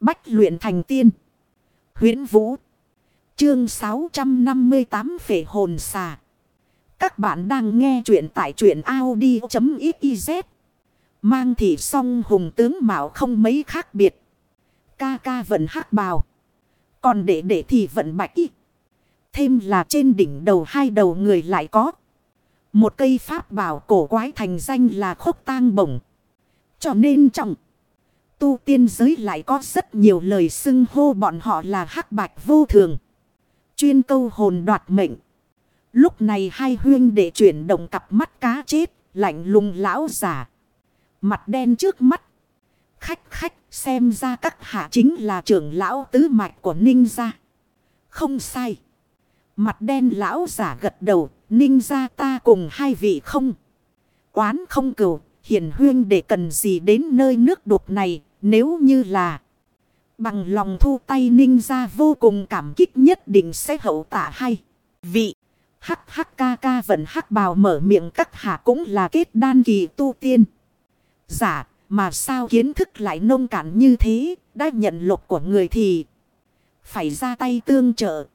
Bách luyện thành tiên. huyễn Vũ. Chương 658 Phệ hồn xà. Các bạn đang nghe truyện tại truyện Audi.xyz. Mang thị song hùng tướng mạo không mấy khác biệt. Ca ca vẫn hắc bào. Còn để để thì vẫn bạch y. Thêm là trên đỉnh đầu hai đầu người lại có. Một cây pháp bảo cổ quái thành danh là khốc tang bổng. Cho nên trọng. Tu tiên giới lại có rất nhiều lời xưng hô bọn họ là hắc bạch vô thường. Chuyên câu hồn đoạt mệnh. Lúc này hai huyên để chuyển động cặp mắt cá chết, lạnh lùng lão giả. Mặt đen trước mắt. Khách khách xem ra các hạ chính là trưởng lão tứ mạch của ninh gia. Không sai. Mặt đen lão giả gật đầu, ninh gia ta cùng hai vị không. Quán không cửu, hiền huyên để cần gì đến nơi nước đục này, nếu như là bằng lòng thu tay ninh ra vô cùng cảm kích nhất định sẽ hậu tạ hay. Vị hắc hắc ca ca vẫn hắc bào mở miệng các hạ cũng là kết đan kỳ tu tiên. Giả, mà sao kiến thức lại nông cạn như thế đã nhận lục của người thì phải ra tay tương trợ.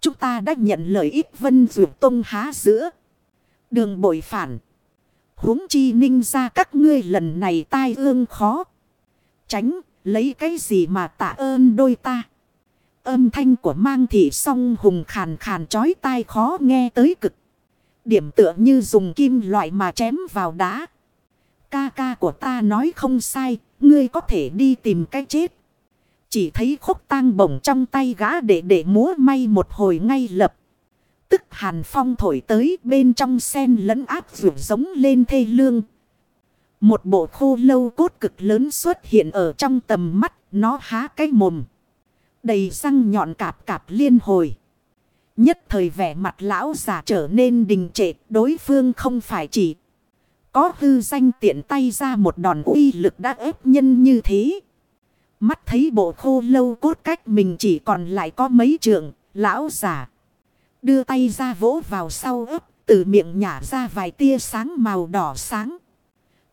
Chúng ta đã nhận lợi ích vân dược tông há giữa. Đường bội phản. huống chi ninh ra các ngươi lần này tai ương khó. Tránh, lấy cái gì mà tạ ơn đôi ta. Âm thanh của mang thị song hùng khàn khàn chói tai khó nghe tới cực. Điểm tựa như dùng kim loại mà chém vào đá. Ca ca của ta nói không sai, ngươi có thể đi tìm cái chết. Chỉ thấy khúc tang bổng trong tay gã để để múa may một hồi ngay lập. Tức hàn phong thổi tới bên trong sen lẫn áp vượt giống lên thê lương. Một bộ khô lâu cốt cực lớn xuất hiện ở trong tầm mắt, nó há cái mồm. Đầy răng nhọn cạp cạp liên hồi. Nhất thời vẻ mặt lão giả trở nên đình trệ, đối phương không phải chỉ có hư danh tiện tay ra một đòn uy lực đã ép nhân như thế. Mắt thấy bộ khô lâu cốt cách mình chỉ còn lại có mấy trượng, lão giả. Đưa tay ra vỗ vào sau ấp, từ miệng nhả ra vài tia sáng màu đỏ sáng.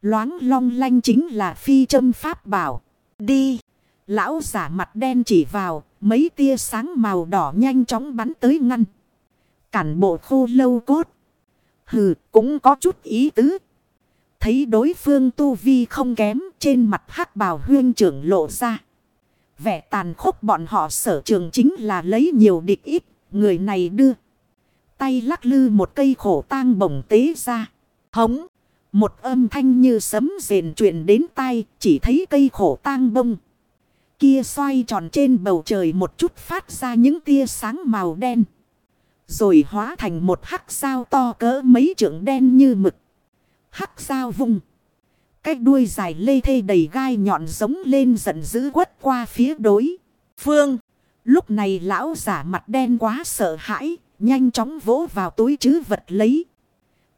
Loáng long lanh chính là phi châm pháp bảo. Đi. Lão giả mặt đen chỉ vào. Mấy tia sáng màu đỏ nhanh chóng bắn tới ngăn. Cản bộ khô lâu cốt. Hừ, cũng có chút ý tứ. Thấy đối phương tu vi không kém, trên mặt hắc bào huyên trưởng lộ ra. Vẻ tàn khốc bọn họ sở trường chính là lấy nhiều địch ít. Người này đưa. Tay lắc lư một cây khổ tang bổng tế ra. Hống. Một âm thanh như sấm rền truyền đến tai, chỉ thấy cây khổ tang bông. Kia xoay tròn trên bầu trời một chút phát ra những tia sáng màu đen. Rồi hóa thành một hắc sao to cỡ mấy trượng đen như mực. Hắc sao vùng. Cái đuôi dài lê thê đầy gai nhọn giống lên giận dữ quất qua phía đối. Phương. Lúc này lão giả mặt đen quá sợ hãi. Nhanh chóng vỗ vào túi chứ vật lấy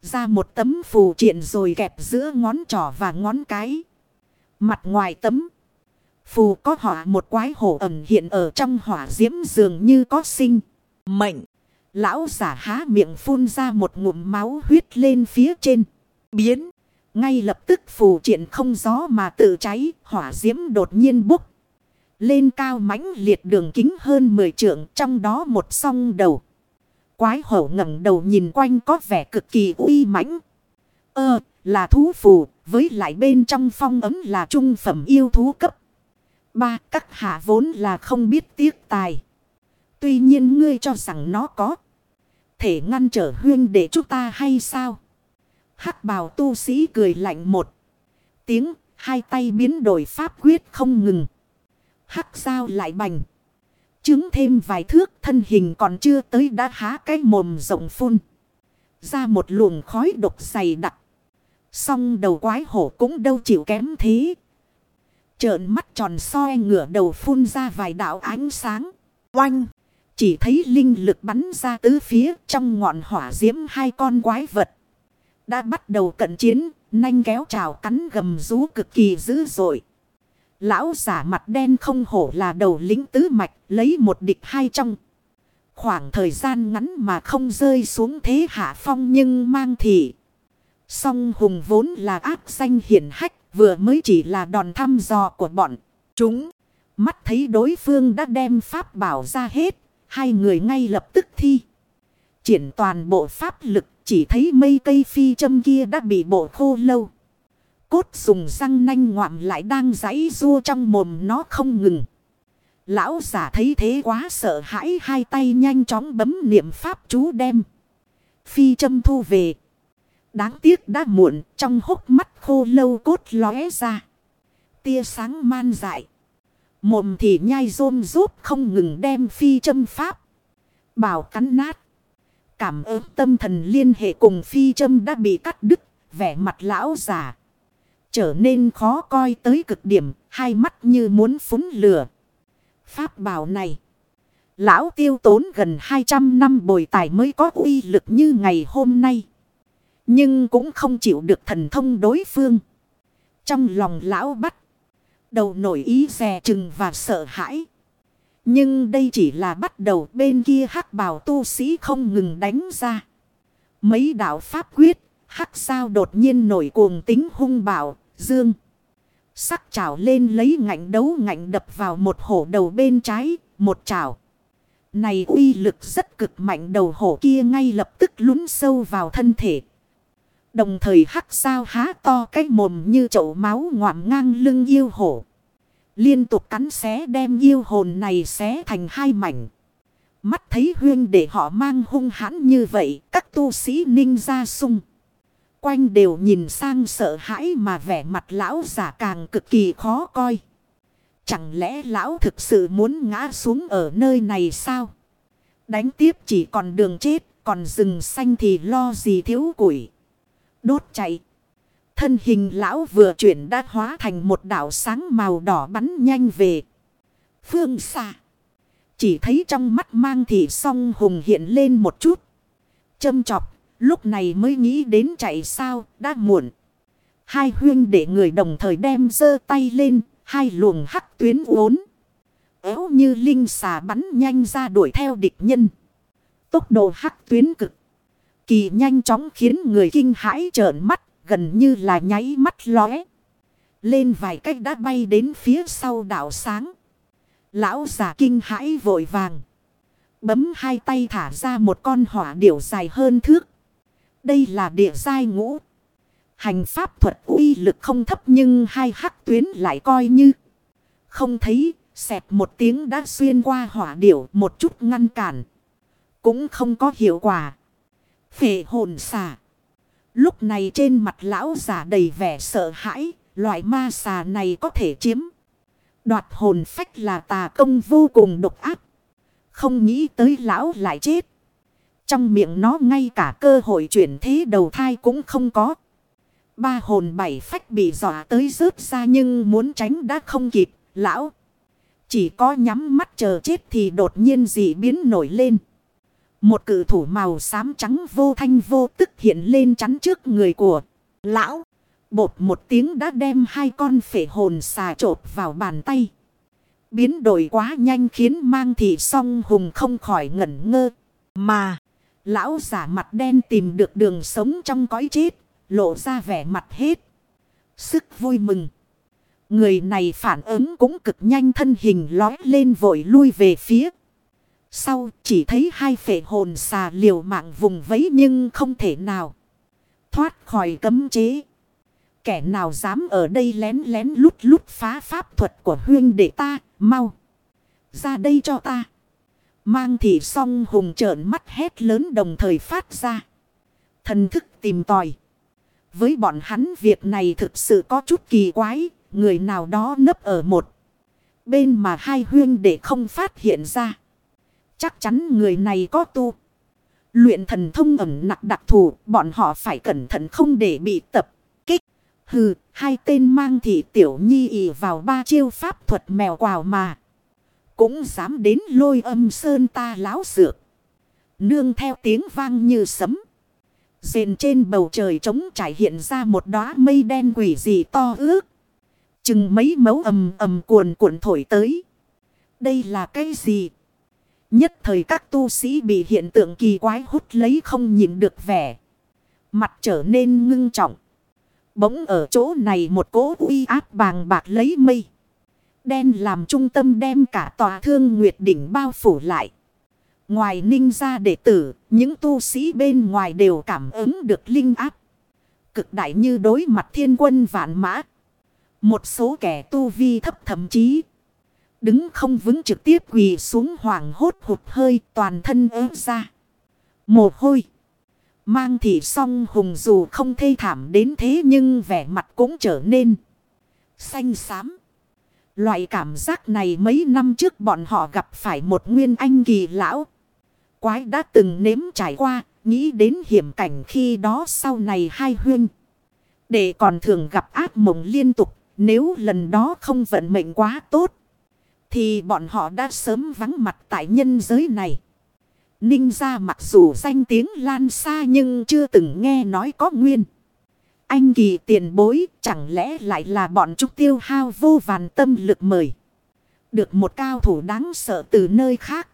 ra một tấm phù triện rồi kẹp giữa ngón trỏ và ngón cái. Mặt ngoài tấm phù có họa một quái hổ ẩn hiện ở trong hỏa diễm dường như có sinh. Mệnh. Lão giả há miệng phun ra một ngụm máu huyết lên phía trên. Biến. Ngay lập tức phù triện không gió mà tự cháy. Hỏa diễm đột nhiên bốc. Lên cao mãnh liệt đường kính hơn 10 trượng, trong đó một song đầu. Quái hổ ngẩng đầu nhìn quanh có vẻ cực kỳ uy mãnh. Ơ, là thú phù, với lại bên trong phong ấm là trung phẩm yêu thú cấp. Ba, các hạ vốn là không biết tiếc tài. Tuy nhiên ngươi cho rằng nó có. Thể ngăn trở huyên để chúng ta hay sao? hắc bào tu sĩ cười lạnh một. Tiếng, hai tay biến đổi pháp quyết không ngừng. hắc sao lại bành. Chứng thêm vài thước thân hình còn chưa tới đã há cái mồm rộng phun. Ra một luồng khói độc dày đặc. Xong đầu quái hổ cũng đâu chịu kém thế. Trợn mắt tròn soi ngửa đầu phun ra vài đạo ánh sáng. Oanh! Chỉ thấy linh lực bắn ra tứ phía trong ngọn hỏa diễm hai con quái vật. Đã bắt đầu cận chiến, nanh kéo trào cắn gầm rú cực kỳ dữ dội. Lão giả mặt đen không hổ là đầu lính tứ mạch, lấy một địch hai trong. Khoảng thời gian ngắn mà không rơi xuống thế hạ phong nhưng mang thị. Song hùng vốn là ác danh hiển hách, vừa mới chỉ là đòn thăm dò của bọn chúng. Mắt thấy đối phương đã đem pháp bảo ra hết. Hai người ngay lập tức thi. Triển toàn bộ pháp lực, chỉ thấy mây cây phi châm kia đã bị bộ khô lâu. Cốt dùng răng nanh ngoạm lại đang giãy rua trong mồm nó không ngừng. Lão giả thấy thế quá sợ hãi, hai tay nhanh chóng bấm niệm pháp chú đem. Phi châm thu về. Đáng tiếc đã muộn, trong hốc mắt khô lâu cốt lóe ra. Tia sáng man dại. Mồm thì nhai rôm rút không ngừng đem phi châm pháp. Bảo cắn nát. Cảm ơn tâm thần liên hệ cùng phi châm đã bị cắt đứt. Vẻ mặt lão già. Trở nên khó coi tới cực điểm. Hai mắt như muốn phúng lửa. Pháp bảo này. Lão tiêu tốn gần 200 năm bồi tài mới có uy lực như ngày hôm nay. Nhưng cũng không chịu được thần thông đối phương. Trong lòng lão bắt. Đầu nổi ý dè chừng và sợ hãi. Nhưng đây chỉ là bắt đầu bên kia hắc bào tu sĩ không ngừng đánh ra. Mấy đạo pháp quyết, hắc sao đột nhiên nổi cuồng tính hung bạo, dương. Sắc chảo lên lấy ngạnh đấu ngạnh đập vào một hổ đầu bên trái, một chảo. Này uy lực rất cực mạnh đầu hổ kia ngay lập tức lún sâu vào thân thể. Đồng thời hắc sao há to cái mồm như chậu máu ngoạm ngang lưng yêu hổ. Liên tục cắn xé đem yêu hồn này xé thành hai mảnh. Mắt thấy huyên để họ mang hung hãn như vậy, các tu sĩ ninh ra sung. Quanh đều nhìn sang sợ hãi mà vẻ mặt lão giả càng cực kỳ khó coi. Chẳng lẽ lão thực sự muốn ngã xuống ở nơi này sao? Đánh tiếp chỉ còn đường chết, còn rừng xanh thì lo gì thiếu củi. Đốt chạy. Thân hình lão vừa chuyển đã hóa thành một đảo sáng màu đỏ bắn nhanh về. Phương xa. Chỉ thấy trong mắt mang thị song hùng hiện lên một chút. Châm chọc. Lúc này mới nghĩ đến chạy sao. Đã muộn. Hai huyên để người đồng thời đem dơ tay lên. Hai luồng hắc tuyến uốn. Éo như linh xà bắn nhanh ra đuổi theo địch nhân. Tốc độ hắc tuyến cực. Kỳ nhanh chóng khiến người kinh hãi trợn mắt, gần như là nháy mắt lóe. Lên vài cách đã bay đến phía sau đảo sáng. Lão giả kinh hãi vội vàng. Bấm hai tay thả ra một con hỏa điểu dài hơn thước. Đây là địa giai ngũ. Hành pháp thuật uy lực không thấp nhưng hai hắc tuyến lại coi như. Không thấy, xẹp một tiếng đã xuyên qua hỏa điểu một chút ngăn cản. Cũng không có hiệu quả. Phệ hồn xà Lúc này trên mặt lão giả đầy vẻ sợ hãi, loại ma xà này có thể chiếm. Đoạt hồn phách là tà công vô cùng độc ác. Không nghĩ tới lão lại chết. Trong miệng nó ngay cả cơ hội chuyển thế đầu thai cũng không có. Ba hồn bảy phách bị dọa tới rớt ra nhưng muốn tránh đã không kịp. Lão chỉ có nhắm mắt chờ chết thì đột nhiên dị biến nổi lên. Một cử thủ màu xám trắng vô thanh vô tức hiện lên chắn trước người của lão. Bột một tiếng đã đem hai con phể hồn xà trộp vào bàn tay. Biến đổi quá nhanh khiến mang thị song hùng không khỏi ngẩn ngơ. Mà, lão giả mặt đen tìm được đường sống trong cõi chết, lộ ra vẻ mặt hết. Sức vui mừng. Người này phản ứng cũng cực nhanh thân hình lói lên vội lui về phía sau chỉ thấy hai phệ hồn xà liều mạng vùng vẫy nhưng không thể nào. Thoát khỏi cấm chế. Kẻ nào dám ở đây lén lén lút lút phá pháp thuật của huyên đệ ta, mau. Ra đây cho ta. Mang thị song hùng trợn mắt hét lớn đồng thời phát ra. Thần thức tìm tòi. Với bọn hắn việc này thực sự có chút kỳ quái. Người nào đó nấp ở một. Bên mà hai huyên để không phát hiện ra. Chắc chắn người này có tu. Luyện thần thông ẩm nặng đặc thù, bọn họ phải cẩn thận không để bị tập kích. Hừ, hai tên mang thị tiểu nhi ỉ vào ba chiêu pháp thuật mèo quào mà. Cũng dám đến lôi âm sơn ta láo dược. Nương theo tiếng vang như sấm. Dền trên bầu trời trống trải hiện ra một đóa mây đen quỷ dị to ước. Chừng mấy mấu ầm ầm cuồn cuộn thổi tới. Đây là cái gì? Nhất thời các tu sĩ bị hiện tượng kỳ quái hút lấy không nhìn được vẻ. Mặt trở nên ngưng trọng. Bỗng ở chỗ này một cỗ uy áp bàng bạc lấy mây đen làm trung tâm đem cả tòa thương nguyệt đỉnh bao phủ lại. Ngoài ninh gia đệ tử, những tu sĩ bên ngoài đều cảm ứng được linh áp. Cực đại như đối mặt thiên quân vạn mã. Một số kẻ tu vi thấp thậm chí. Đứng không vững trực tiếp quỳ xuống hoàng hốt hụt hơi toàn thân ớ ra. Mồ hôi. Mang thị song hùng dù không thê thảm đến thế nhưng vẻ mặt cũng trở nên xanh xám. Loại cảm giác này mấy năm trước bọn họ gặp phải một nguyên anh kỳ lão. Quái đã từng nếm trải qua, nghĩ đến hiểm cảnh khi đó sau này hai huyên. Để còn thường gặp ác mộng liên tục, nếu lần đó không vận mệnh quá tốt. Thì bọn họ đã sớm vắng mặt tại nhân giới này. Ninh ra mặc dù danh tiếng lan xa nhưng chưa từng nghe nói có nguyên. Anh kỳ tiền bối, chẳng lẽ lại là bọn chúng tiêu hao vô vàn tâm lực mời. Được một cao thủ đáng sợ từ nơi khác.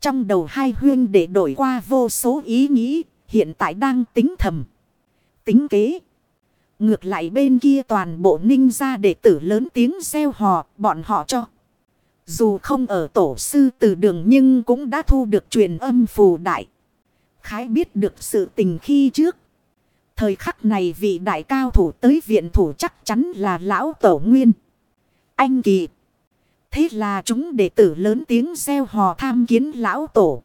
Trong đầu hai huyên để đổi qua vô số ý nghĩ, hiện tại đang tính thầm. Tính kế. Ngược lại bên kia toàn bộ ninh gia đệ tử lớn tiếng xeo hò, bọn họ cho. Dù không ở tổ sư từ đường nhưng cũng đã thu được truyền âm phù đại. Khái biết được sự tình khi trước. Thời khắc này vị đại cao thủ tới viện thủ chắc chắn là lão tổ nguyên. Anh kỳ. Thế là chúng đệ tử lớn tiếng xeo hò tham kiến lão tổ.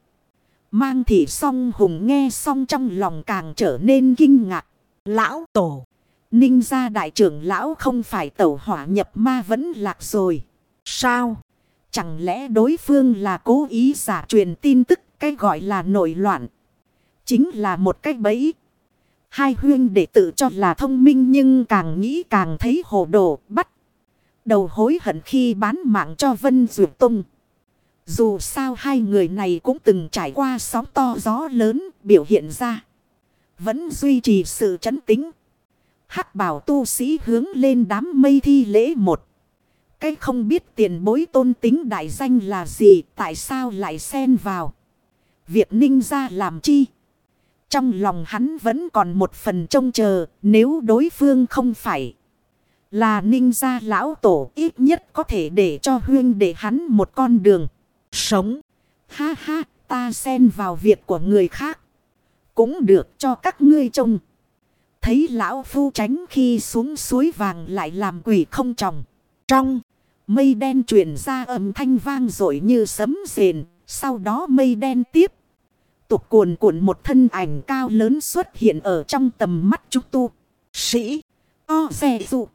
Mang thị song hùng nghe xong trong lòng càng trở nên kinh ngạc. Lão tổ. Ninh gia đại trưởng lão không phải tẩu hỏa nhập ma vẫn lạc rồi. Sao? Chẳng lẽ đối phương là cố ý giả truyền tin tức, cái gọi là nội loạn. Chính là một cái bẫy. Hai huyên đệ tự cho là thông minh nhưng càng nghĩ càng thấy hồ đồ bắt. Đầu hối hận khi bán mạng cho Vân duyệt Tông. Dù sao hai người này cũng từng trải qua sóng to gió lớn biểu hiện ra. Vẫn duy trì sự chấn tĩnh. hắc bảo tu sĩ hướng lên đám mây thi lễ một. Cái không biết tiền bối tôn tính đại danh là gì, tại sao lại xen vào. Việc ninh ra làm chi? Trong lòng hắn vẫn còn một phần trông chờ, nếu đối phương không phải là ninh gia lão tổ ít nhất có thể để cho huyên để hắn một con đường sống. Ha ha, ta xen vào việc của người khác. Cũng được cho các ngươi trông. Thấy lão phu tránh khi xuống suối vàng lại làm quỷ không tròng. Trong mây đen truyền ra âm thanh vang dội như sấm rền. Sau đó mây đen tiếp tiếp. Tục cuồn cuộn một thân ảnh cao lớn xuất hiện ở trong tầm mắt chúng tu. Sĩ. O, xe dụ.